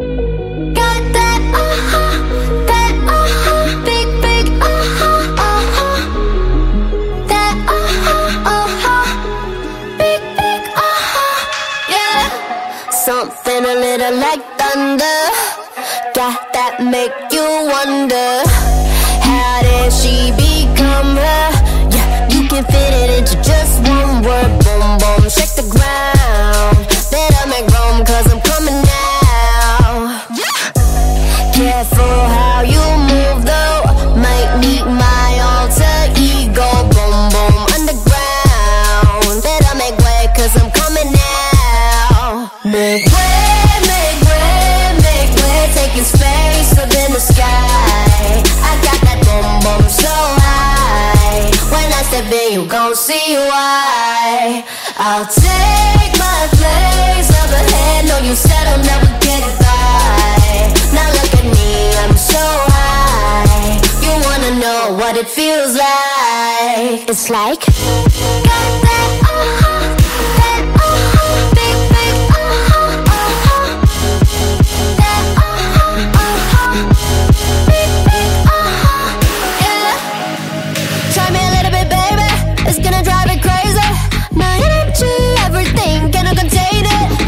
Yeah something a little like thunder. Got that make you wonder. How did she become her? Yeah, you can fit it into just one word. Boom, boom, shake the Careful how you move though. Might need my alter ego. Boom, boom, underground. Better make way, cause I'm coming now. Make way, make way, make way. Taking space up in the sky. I got that boom, boom so high. When I step in, you gon' see why. I'll take my place up ahead.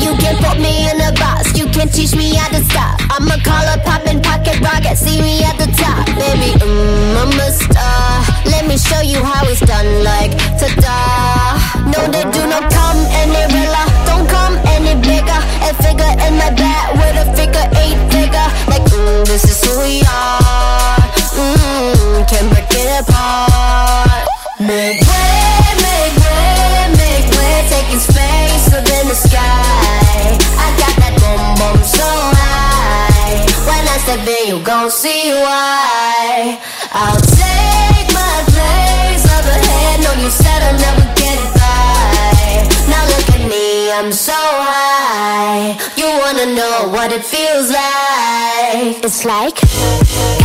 You can put me in a box, you can teach me how to stop. I'm a collar popping pocket rocket, see me at the top, baby. Mm, I'm Step you gon' see why. I'll take my place up ahead. No, you said I'll never get by. Now look at me, I'm so high. You wanna know what it feels like? It's like.